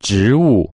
植物。